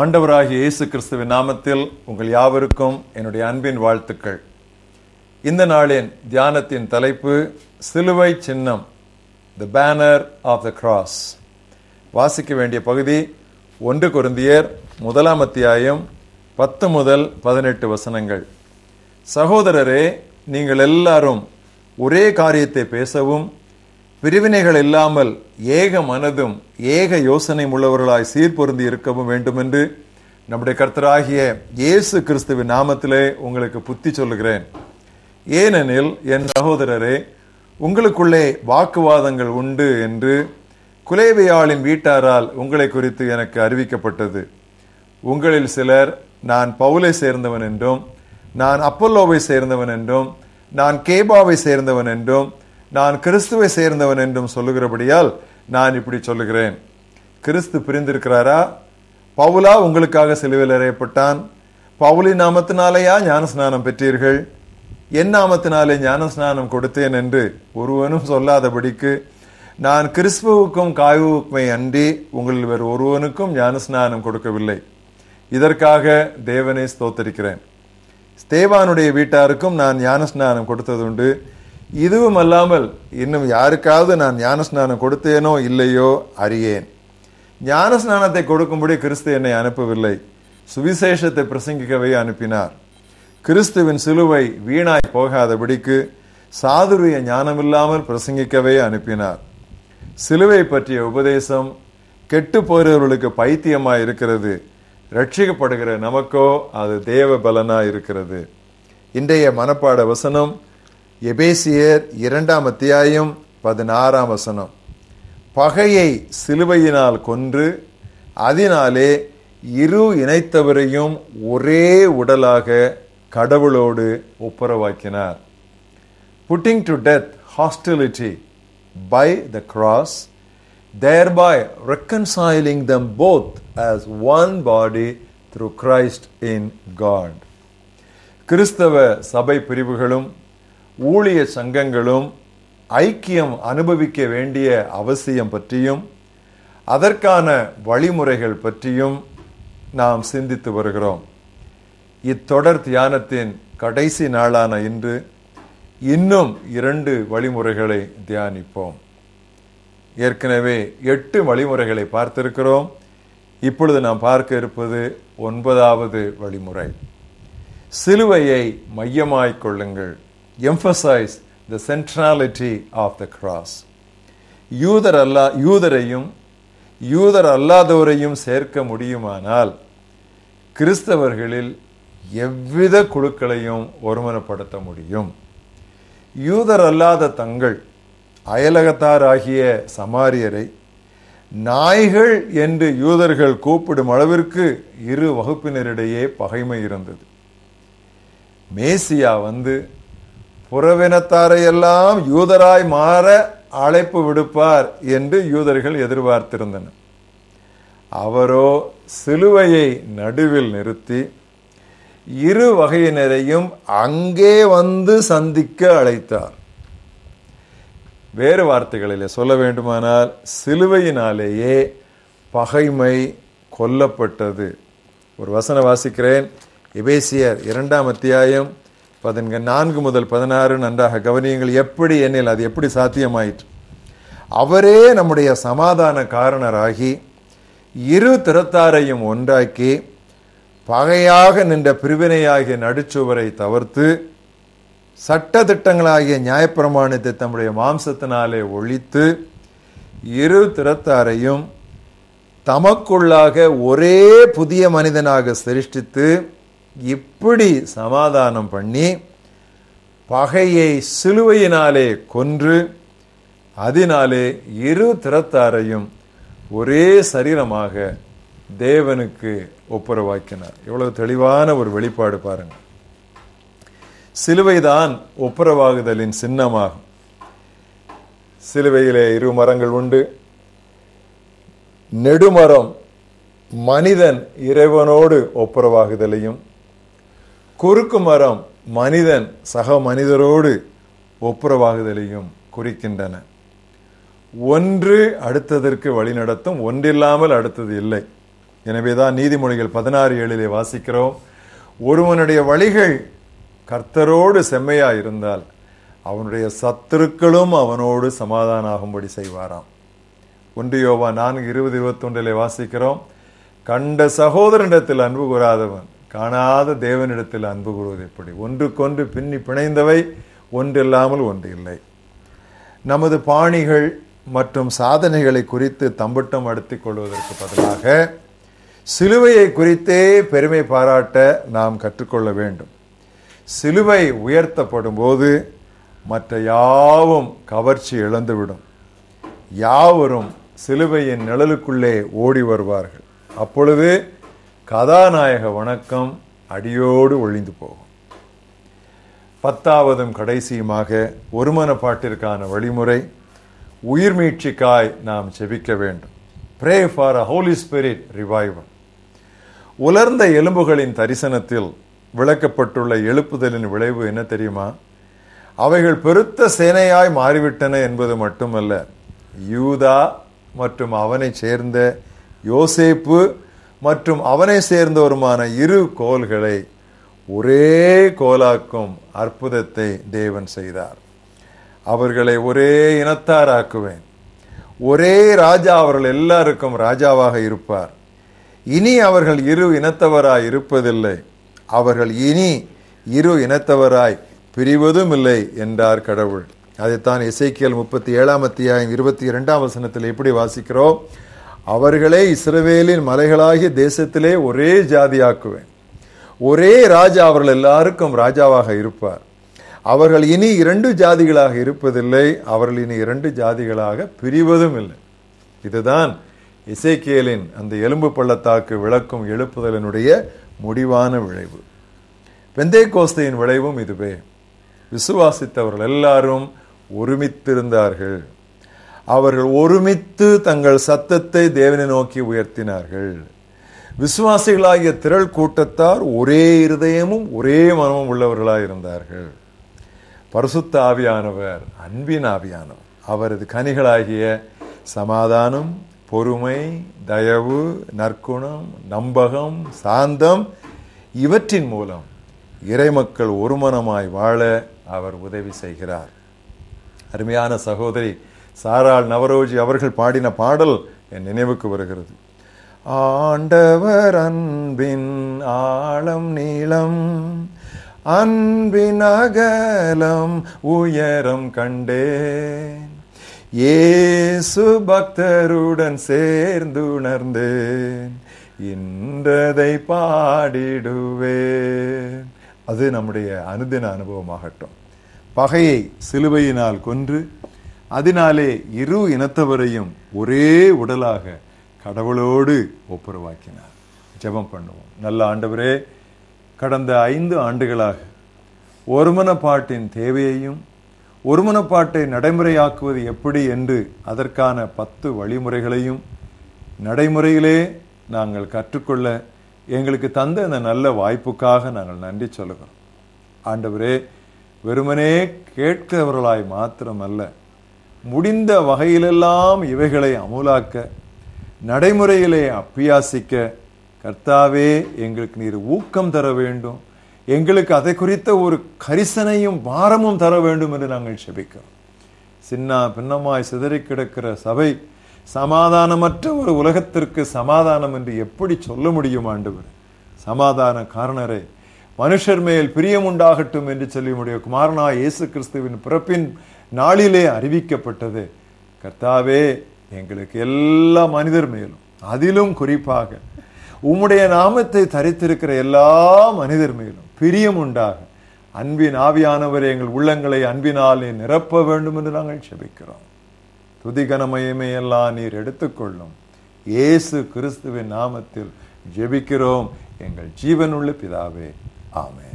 ஆண்டவராகிய இயேசு கிறிஸ்துவின் நாமத்தில் உங்கள் யாவருக்கும் என்னுடைய அன்பின் வாழ்த்துக்கள். இந்த நாளின் தியானத்தின் தலைப்பு சிலுவை சின்னம் the banner of the cross வாசிக்க வேண்டிய பகுதி ஒன்று கொருந்தியர் முதலாம் அத்தியாயம் பத்து முதல் பதினெட்டு வசனங்கள். சகோதரரே நீங்கள் எல்லாரும் ஒரே காரியத்தை பேசவும் பிரிவினைகள் இல்லாமல் ஏக மனதும் ஏக யோசனையும் உள்ளவர்களாய் சீர்பொருந்தி இருக்கவும் வேண்டுமென்று நம்முடைய கர்த்தராகிய இயேசு கிறிஸ்துவின் நாமத்திலே உங்களுக்கு புத்தி சொல்லுகிறேன். ஏனெனில் என் சகோதரரே உங்களுக்குள்ளே வாக்குவாதங்கள் உண்டு என்று குலேவையாளின் வீட்டாரால் உங்களை குறித்து எனக்கு அறிவிக்கப்பட்டது. உங்களில் சிலர் நான் பவுலை சேர்ந்தவன் என்றும் நான் அப்பல்லோவை சேர்ந்தவன் என்றும் நான் கேபாவை சேர்ந்தவன் என்றும் நான் கிறிஸ்துவை சேர்ந்தவன் என்றும் சொல்லுகிறபடியால் நான் இப்படி சொல்லுகிறேன். கிறிஸ்து பிரிந்திருக்கிறாரா? பவுலா உங்களுக்காக சிலுவையில் அறையப்பட்டான். பவுலி நாமத்தினாலேயா ஞானஸ்நானம் பெற்றீர்கள்? என் நாமத்தினாலே ஞானஸ்நானம் கொடுத்தேன் என்று ஒருவனும் சொல்லாதபடிக்கு நான் கிறிஸ்துவுக்கும் காய்வுக்குமே அன்றி உங்களில் வேறு ஒருவனுக்கும் ஞானஸ்நானம் கொடுக்கவில்லை. இதற்காக தேவனை ஸ்தோத்தரிக்கிறேன். ஸ்தேவானுடைய வீட்டாருக்கும் நான் ஞானஸ்நானம் கொடுத்ததுண்டு. இதுவும் அல்லாமல் இன்னும் யாருக்காவது நான் ஞானஸ்நானம் கொடுத்தேனோ இல்லையோ அறியேன். ஞானஸ்நானத்தை கொடுக்கும்படி கிறிஸ்து என்னை அனுப்பவில்லை. சுவிசேஷத்தை பிரசங்கிக்கவே அனுப்பினார். கிறிஸ்துவின் சிலுவை வீணாய் போகாதபடிக்கு சாதுரிய ஞானமில்லாமல் பிரசங்கிக்கவே அனுப்பினார். சிலுவை பற்றிய உபதேசம் கெட்டு போகிறவர்களுக்கு பைத்தியமாக இருக்கிறது. ரட்சிக்கப்படுகிற நமக்கோ அது தேவ பலனாக இருக்கிறது. இன்றைய மனப்பாட வசனம் எபேசியர் இரண்டாம் அத்தியாயம் பதினாறாம் வசனம் பகையை சிலுவையினால் கொன்று அதனாலே இரு இணைத்தவரையும் ஒரே உடலாக கடவுளோடு ஒப்புரவாக்கினார் putting to death hostility by the cross thereby reconciling them both as one body through Christ in God. கிறிஸ்தவ சபை பிரிவுகளும் ஊழிய சங்கங்களும் ஐக்கியம் அனுபவிக்க வேண்டிய அவசியம் பற்றியும் அதற்கான வழிமுறைகள் பற்றியும் நாம் சிந்தித்து வருகிறோம். இத்தொடர் தியானத்தின் கடைசி நாளான இன்று இன்னும் இரண்டு வழிமுறைகளை தியானிப்போம். ஏற்கனவே எட்டு வழிமுறைகளை பார்த்திருக்கிறோம். இப்பொழுது நாம் பார்க்க இருப்பது ஒன்பதாவது வழிமுறை. சிலுவையை மையமாய்க் கொள்ளுங்கள். Emphasise the centrality of the cross யூதர் அல்லா யூதரையும் யூதர் அல்லாதவரையும் சேர்க்க முடியுமானால் கிறிஸ்தவர்களில் எவ்வித குழுக்களையும் ஒருமனப்படுத்த முடியும். யூதர் அல்லாத தங்கள் அயலகத்தாராகிய சமாரியரை நாய்கள் என்று யூதர்கள் கூப்பிடும் அளவிற்கு இரு வகுப்பினரிடையே பகைமை இருந்தது. மேசியா வந்து புறவினத்தாரையெல்லாம் யூதராய் மாற அழைப்பு விடுப்பார் என்று யூதர்கள் எதிர்பார்த்திருந்தனர் அவரோ சிலுவையை நடுவில் நிறுத்தி இரு வகையினரையும் அங்கே வந்து சந்திக்க அழைத்தார். வேறு வார்த்தைகளில் சொல்ல வேண்டுமானால் சிலுவையினாலேயே பகைமை கொல்லப்பட்டது. ஒரு வசன வாசிக்கிறேன். எபேசியர் இரண்டாம் அத்தியாயம் பதின்க நான்கு முதல் பதினாறு நன்றாக கவனியங்கள். எப்படி என்னில் அது எப்படி சாத்தியமாயிற்று? அவரே நம்முடைய சமாதான காரணராகி இரு திறத்தாரையும் ஒன்றாக்கி பகையாக நின்ற பிரிவினையாகிய நடுச்சுவரை தவிர்த்து சட்ட திட்டங்களாகிய நியாயப்பிரமாணத்தை தம்முடைய மாம்சத்தினாலே ஒழித்து இரு திறத்தாரையும் தமக்குள்ளாக ஒரே புதிய மனிதனாக சிருஷ்டித்து இப்படி சமாதானம் பண்ணி பகையை சிலுவையினாலே கொன்று அதனாலே இரு திறத்தாரையும் ஒரே சரீரமாக தேவனுக்கு ஒப்புரவாக்கினார். எவ்வளவு தெளிவான ஒரு வெளிப்பாடு பாருங்க சிலுவைதான் ஒப்புரவாகுதலின் சின்னமாகும். சிலுவையிலே இரு மரங்கள் உண்டு. நெடுமரம் மனிதன் இறைவனோடு ஒப்புரவாகுதலையும் குறுக்கு மரம் மனிதன் சக மனிதரோடு ஒப்புரவாகுதலையும் குறிக்கின்றன. ஒன்று அடுத்ததற்கு வழிநடத்தும் ஒன்றில்லாமல் அடுத்தது இல்லை. எனவேதான் நீதிமொழிகள் பதினாறு ஏழிலே வாசிக்கிறோம். ஒருவனுடைய வழிகள் கர்த்தரோடு செம்மையா இருந்தால் அவனுடைய சத்துருக்களும் அவனோடு சமாதானாகும்படி செய்வாராம். ஒன்று யோவா நான்கு இருபது இருபத்தொன்றிலே வாசிக்கிறோம். கண்ட சகோதரனிடத்தில் அன்பு கூறாதவன் காணாத தேவனிடத்தில் அன்பு கூறுவது எப்படி? ஒன்றுக்கொன்று பின்னி பிணைந்தவை ஒன்றில்லாமல் ஒன்று இல்லை. நமது பாணிகள் மற்றும் சாதனைகளை குறித்து தம்பட்டம் அடுத்திக் கொள்வதற்கு பதிலாக சிலுவையை குறித்தே பெருமை பாராட்ட நாம் கற்றுக்கொள்ள வேண்டும். சிலுவை உயர்த்தப்படும் போது மற்ற யாவும் கவர்ச்சி இழந்துவிடும். யாவரும் சிலுவையின் நிழலுக்குள்ளே ஓடி வருவார்கள். அப்பொழுது கதாநாயக வணக்கம் அடியோடு ஒழிந்து போகும். பத்தாவதும் கடைசியுமாக ஒருமன பாட்டிற்கான வழிமுறை உயிர் மீட்சிக்காய் நாம் செபிக்க வேண்டும். Pray for a Holy Spirit revival உலர்ந்த எலும்புகளின் தரிசனத்தில் விளக்கப்பட்டுள்ள எழுப்புதலின் விளைவு என்ன தெரியுமா? அவைகள் பெருத்த சேனையாய் மாறிவிட்டன என்பது மட்டுமல்ல யூதா மற்றும் அவனை சேர்ந்த யோசேப்பு மற்றும் அவனை சேர்ந்தவருமான இரு கோல்களை ஒரே கோலாக்கும் அற்புதத்தை தேவன் செய்தார். அவர்களை ஒரே இனத்தாராக்குவேன் ஒரே ராஜா அவர்கள் எல்லாருக்கும் ராஜாவாக இருப்பார். இனி அவர்கள் இரு இனத்தவராய் இருப்பதில்லை. அவர்கள் இனி இரு இனத்தவராய் பிரிவதும் இல்லை என்றார் கடவுள். அதைத்தான் இசைக்கியல் முப்பத்தி ஏழாம் அத்தியாயம் இருபத்தி இரண்டாம் வசனத்தில் எப்படி வாசிக்கிறோம்? அவர்களே இஸ்ரவேலின் மலைகளாகிய தேசத்திலே ஒரே ஜாதியாக்குவேன். ஒரே ராஜா அவர்கள் எல்லாருக்கும் ராஜாவாக இருப்பார். அவர்கள் இனி இரண்டு ஜாதிகளாக இருப்பதில்லை அவர்கள் இனி இரண்டு ஜாதிகளாக பிரிவதும் இல்லை. இதுதான் இசைக்கியலின் அந்த எலும்பு பள்ளத்தாக்கு விளக்கும் எழுப்புதலினுடைய முடிவான விளைவு. வெந்தே கோஸ்தையின் விளைவும் இதுவே. விசுவாசித்தவர்கள் எல்லாரும் ஒருமித்திருந்தார்கள். அவர்கள் ஒருமித்து தங்கள் சத்தத்தை தேவனை நோக்கி உயர்த்தினார்கள். விசுவாசிகளாகிய திரள் கூட்டத்தார் ஒரே இருதயமும் ஒரே மனமும் உள்ளவர்களாக இருந்தார்கள். பரிசுத்த ஆவியானவர் அன்பின் ஆவியானவர். அவரது கனிகளாகிய சமாதானம் பொறுமை தயவு நற்குணம் நம்பகம் சாந்தம் இவற்றின் மூலம் இறைமக்கள் ஒருமனமாய் வாழ அவர் உதவி செய்கிறார். அருமையான சகோதரி சாரால் நவரோஜி அவர்கள் பாடின பாடல் என் நினைவுக்கு வருகிறது. ஆண்டவர் அன்பின் ஆழம் நீளம் அன்பின் அகலம் உயரம் கண்டேன். ஏசு பக்தருடன் சேர்ந்துணர்ந்தேன். இன்றதை பாடிடுவேன். அது நம்முடைய அனுதின அனுபவமாகட்டும். பகையை சிலுவையினால் கொன்று அதனாலே இரு இனத்தவரையும் ஒரே உடலாக கடவுளோடு ஒப்புரவாக்கினார். ஜெபம் பண்ணுவோம். நல்ல ஆண்டவரே கடந்த ஐந்து ஆண்டுகளாக ஒருமனப்பாட்டின் தேவையையும் ஒருமனப்பாட்டை நடைமுறையாக்குவது எப்படி என்று அதற்கான பத்து வழிமுறைகளையும் நடைமுறையிலே நாங்கள் கற்றுக்கொள்ள எங்களுக்கு தந்த அந்த நல்ல வாய்ப்புக்காக நாங்கள் நன்றி சொல்லுகிறோம். ஆண்டவரே வெறுமனே கேட்கிறவர்களாய் மாத்திரமல்ல முடிந்த வகையிலெல்லாம் இவைகளை அமுலாக்க நடைமுறையிலே அப்பியாசிக்க கர்த்தாவே எங்களுக்கு நீர் ஊக்கம் தர வேண்டும். எங்களுக்கு அதை குறித்த ஒரு கரிசனையும் பாரமும் தர வேண்டும் என்று நாங்கள் செபிக்கிறோம். சின்ன பின்னமாய் சிதறி கிடக்கிற சபை சமாதானமற்ற ஒரு உலகத்திற்கு சமாதானம் என்று எப்படி சொல்ல முடியும் ஆண்டவர்? சமாதான காரணரே. மனுஷர் மேல் பிரியம் உண்டாகட்டும் என்று சொல்லி முடியும் குமாரனா இயேசு கிறிஸ்துவின் பிறப்பின் நாளிலே அறிவிக்கப்பட்டது. கர்த்தாவே எங்களுக்கு எல்லா மனிதர் மேலும் அதிலும் குறிப்பாக உம்முடைய நாமத்தை தரித்திருக்கிற எல்லா மனிதர் மேலும் பிரியம் உண்டாக. அன்பின் ஆவியானவர் எங்கள் உள்ளங்களை அன்பினாலே நிரப்ப வேண்டும் என்று நாங்கள் செபிக்கிறோம் துதிகனமயமே எல்லாம் நீர் எடுத்துக்கொள்ளும். இயேசு கிறிஸ்துவின் நாமத்தில் ஜெபிக்கிறோம். எங்கள் ஜீவனுள்ள பிதாவே ஆமே